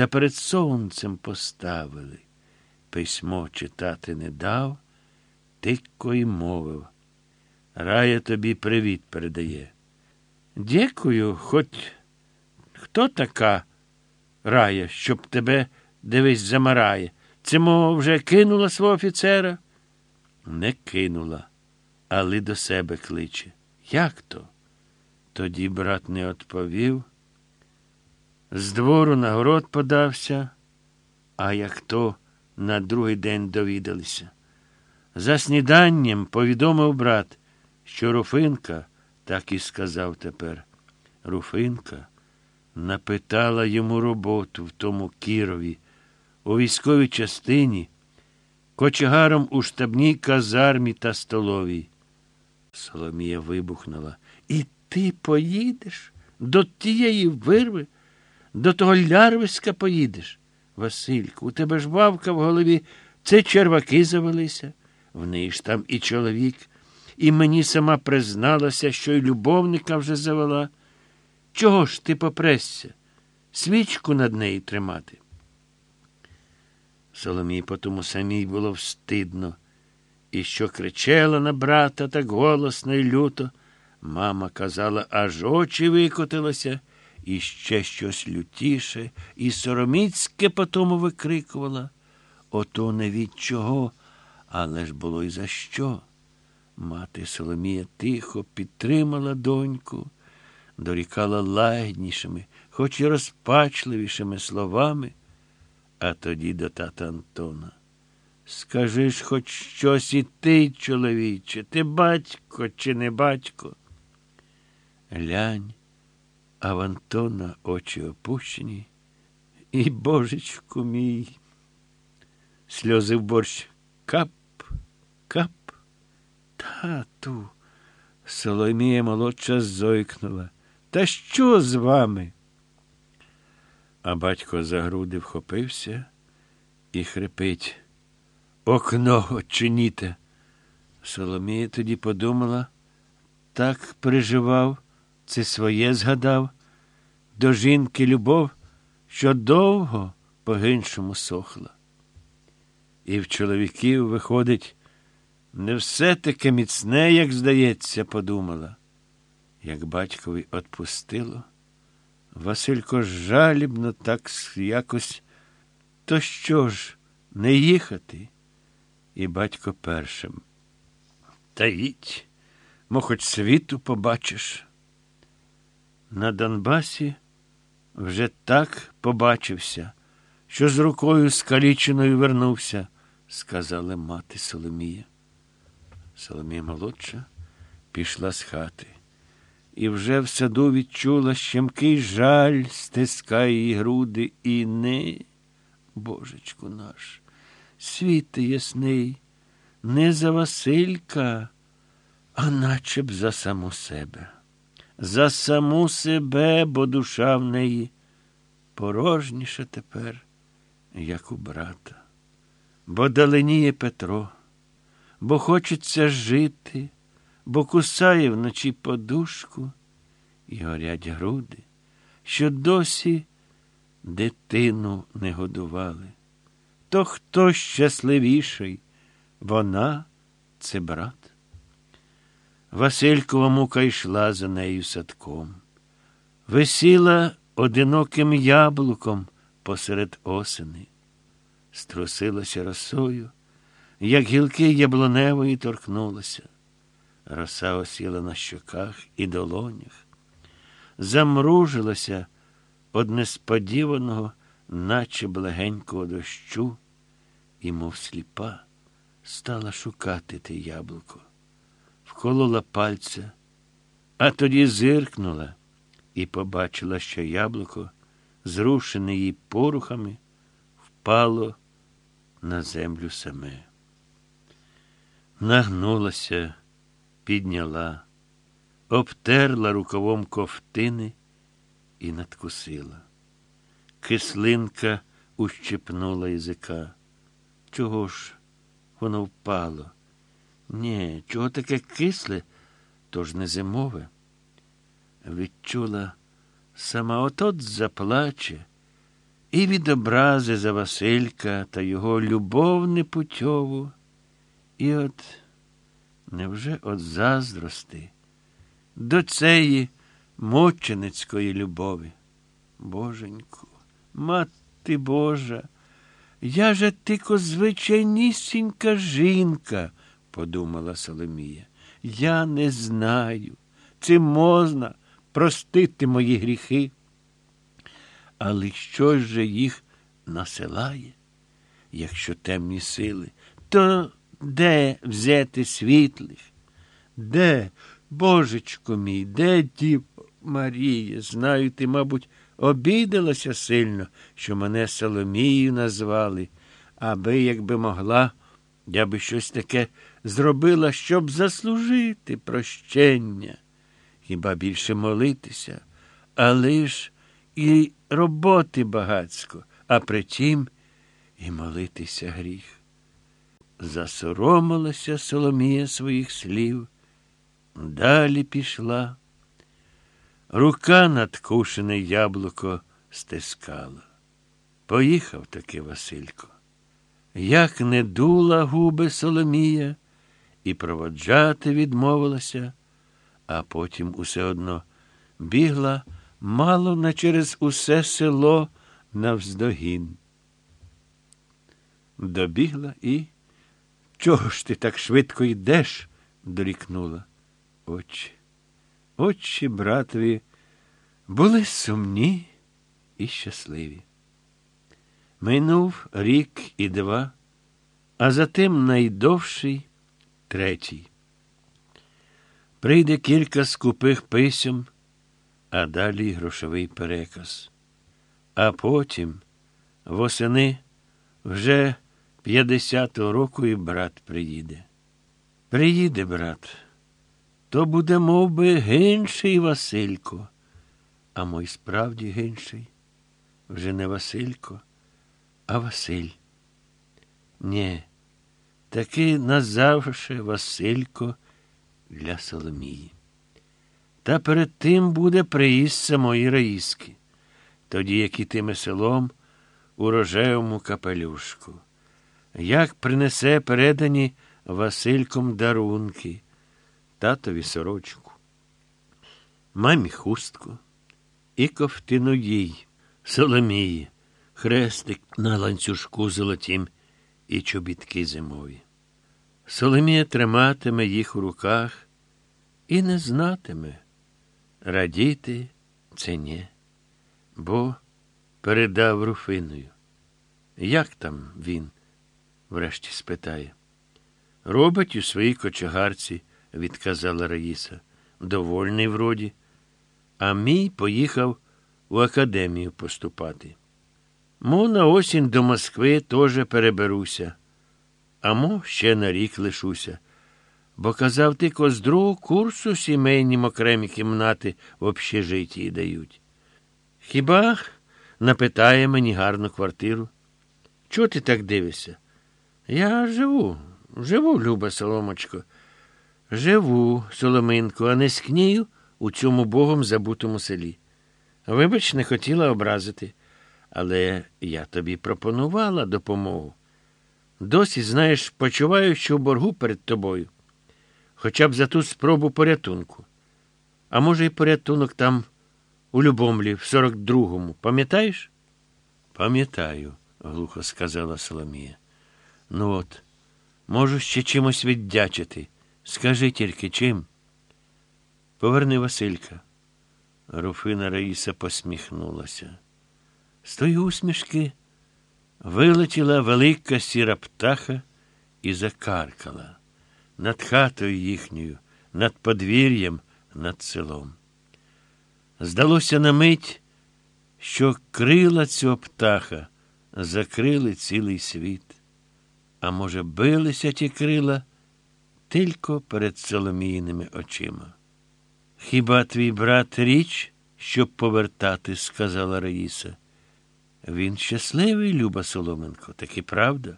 та перед сонцем поставили. Письмо читати не дав, тикко й мовив. Рая тобі привіт передає. Дякую, хоч хто така рая, щоб тебе дивись замарає. Це, мов, вже кинула свого офіцера? Не кинула, але до себе кличе. Як то? Тоді брат не відповів. З двору на город подався, а як то на другий день довідалися. За сніданням повідомив брат, що Руфинка, так і сказав тепер, Руфинка напитала йому роботу в тому Кірові, у військовій частині, кочегаром у штабній казармі та столовій. Соломія вибухнула. І ти поїдеш до тієї вирви, до того лярвиська поїдеш. Васильку, у тебе ж бабка в голові, це черваки завелися. В неї ж там і чоловік, і мені сама призналася, що й любовника вже завела. Чого ж ти попресся? Свічку над нею тримати. Соломії по тому самій було встидно. І що кричала на брата так голосно і люто. Мама казала, аж очі викотилося, і ще щось лютіше, і сороміцьке потому викрикувала. Ото не від чого, але ж було й за що. Мати Соломія тихо підтримала доньку, дорікала лагіднішими, хоч і розпачливішими словами, а тоді до тата Антона. Скажи ж хоч щось і ти, чоловіче, ти батько чи не батько? Лянь, а в Антона очі опущені, і, божечку мій, сльози в борщ кап, кап. Тату, Соломія молодша зойкнула. Та що з вами? А батько за груди вхопився і хрипить. Окно очиніте. Соломія тоді подумала, так переживав, це своє згадав, до жінки любов, що довго по-гиншому сохла. І в чоловіків виходить, не все таке міцне, як здається, подумала. Як батькові отпустило, Василько жалібно так якось, то що ж, не їхати? І батько першим. Та їдь, мо хоч світу побачиш. На Донбасі вже так побачився, що з рукою скаліченою вернувся, сказала мати Соломія. Соломія молодша пішла з хати. І вже в саду відчула щемкий жаль, стискає її груди і не, божечку наш, світи ясний, не за Василька, а наче б за саму себе. За саму себе, бо душа в неї порожніша тепер, як у брата. Бо даленіє Петро, бо хочеться жити бо кусає вночі подушку і горять груди, що досі дитину не годували. То хто щасливіший? Вона це брат. Василькова мука йшла за нею садком, висіла одиноким яблуком посеред осени, струсилася росою, як гілки яблуневої торкнулася. Роса осіла на щоках і долонях, замружилася од несподіваного, наче благенького дощу, і, мов сліпа, стала шукати те яблуко, вколола пальця, а тоді зиркнула і побачила, що яблуко, зрушене її порухами, впало на землю саме. Нагнулася підняла, обтерла рукавом ковтини і надкусила. Кислинка ущипнула язика. Чого ж воно впало? Ні, чого таке кисле, то ж не зимове. Відчула, сама отот заплаче, і від образи за Василька та його любов непутьову. І от невже от заздрости до цієї мученицької любові? Боженьку, мати Божа, я же тико звичайнісінька жінка, подумала Соломія. Я не знаю, чи можна простити мої гріхи. Але що ж же їх насилає, якщо темні сили, то де взяти світлих? Де, божечко мій, де дів Марія? Знаю, ти, мабуть, обідалася сильно, що мене Соломією назвали, аби, якби могла, я би щось таке зробила, щоб заслужити прощення. Хіба більше молитися, але ж і роботи багацько, а притім і молитися гріх. Засоромилася Соломія своїх слів, далі пішла. Рука надкушене яблуко стискала. Поїхав таки Василько. Як не дула губи Соломія, і проводжати відмовилася, а потім усе одно бігла мало не через усе село навздогін. Добігла і. Чого ж ти так швидко йдеш? дорікнула. Очі, очі братові були сумні і щасливі. Минув рік і два, а затим найдовший третій. Прийде кілька скупих писем а далі грошовий переказ. А потім, восени, вже 50-го року і брат приїде. Приїде, брат, то буде мов би, гинший Василько. А мой справді гинший. Вже не Василько, а Василь. Нє, таки назавше Василько для Соломії. Та перед тим буде приїзд самої Раїски, тоді як ітиме селом у рожевому капелюшку. Як принесе передані Васильком дарунки, татові сорочку, мамі хустку і ковтину їй, Соломії, хрестик на ланцюжку золотім і чобітки зимові. Соломія триматиме їх у руках і не знатиме. Радіти це ні, бо передав Руфиною. Як там він? врешті спитає. Робить у своїй кочегарці, відказала Раїса. Довольний вроді. А мій поїхав у академію поступати. Мо на осінь до Москви теж переберуся, а мо ще на рік лишуся бо казав ти з другого курсу сімейні окремі кімнати в общежитті дають. Хіба напитає мені гарну квартиру? Чого ти так дивишся? Я живу, живу, люба Соломочко. Живу, Соломинко, а не скнію у цьому богом забутому селі. Вибач, не хотіла образити, але я тобі пропонувала допомогу. Досі, знаєш, почуваю, що в боргу перед тобою хоча б за ту спробу порятунку. А може, і порятунок там у Любомлі, в 42-му. Пам'ятаєш? Пам'ятаю, глухо сказала Соломія. Ну от, можу ще чимось віддячити. Скажи тільки чим. Поверни Василька. Руфина Раїса посміхнулася. З тої усмішки вилетіла велика сіра птаха і закаркала над хатою їхньою, над подвір'ям, над селом. Здалося на мить, що крила цього птаха закрили цілий світ. А може, билися ті крила тільки перед соломійними очима. Хіба твій брат річ, щоб повертати, сказала Раїса. Він щасливий, Люба Соломенко, так і правда.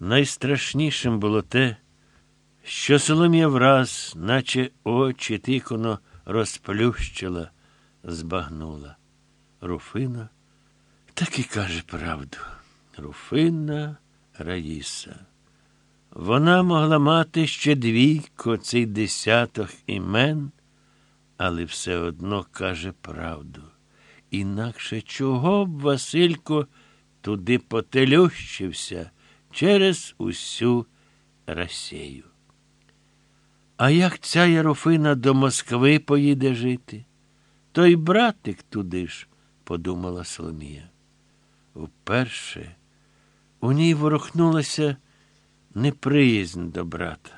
Найстрашнішим було те, що Соломія враз, наче очі тиконо розплющила, збагнула. Руфина Так і каже правду. Руфинна Раїса. Вона могла мати ще двійко цей десяток імен, але все одно каже правду. Інакше чого б Василько туди потелющився через усю Росію. А як ця Ярофина до Москви поїде жити? То й братик туди ж, подумала Соломія. Вперше у ній ворухнулася неприязнь до брата.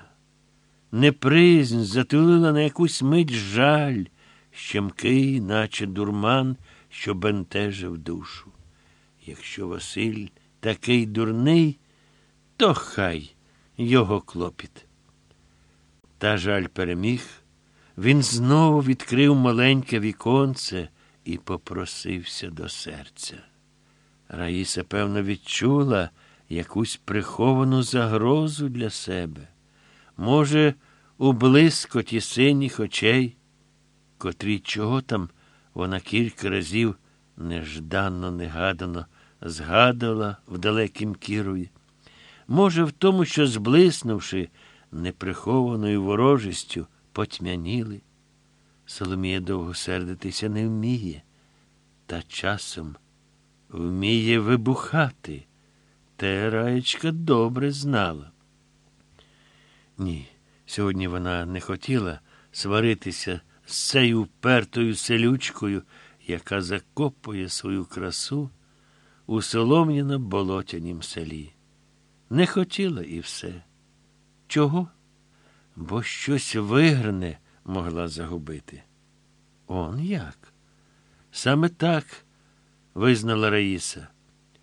Неприязнь затулила на якусь мить жаль, щемкий, наче дурман, що бентежив душу. Якщо Василь такий дурний, то хай його клопіт. Та жаль переміг. Він знову відкрив маленьке віконце і попросився до серця. Раїса, певно, відчула якусь приховану загрозу для себе. Може, у блискоті синіх очей, котрі чого там вона кілька разів нежданно, негадано згадувала в далекім Кірові. Може, в тому, що, зблиснувши неприхованою ворожістю, потьмяніли. Соломія довго сердитися не вміє, та часом вміє вибухати. Те раєчка добре знала. Ні, сьогодні вона не хотіла сваритися з цією впертою селючкою, яка закопує свою красу у солом'яно болотянім селі. Не хотіла і все. Чого? Бо щось вигрне могла загубити. Он як? Саме так визнала Раїса.